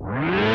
you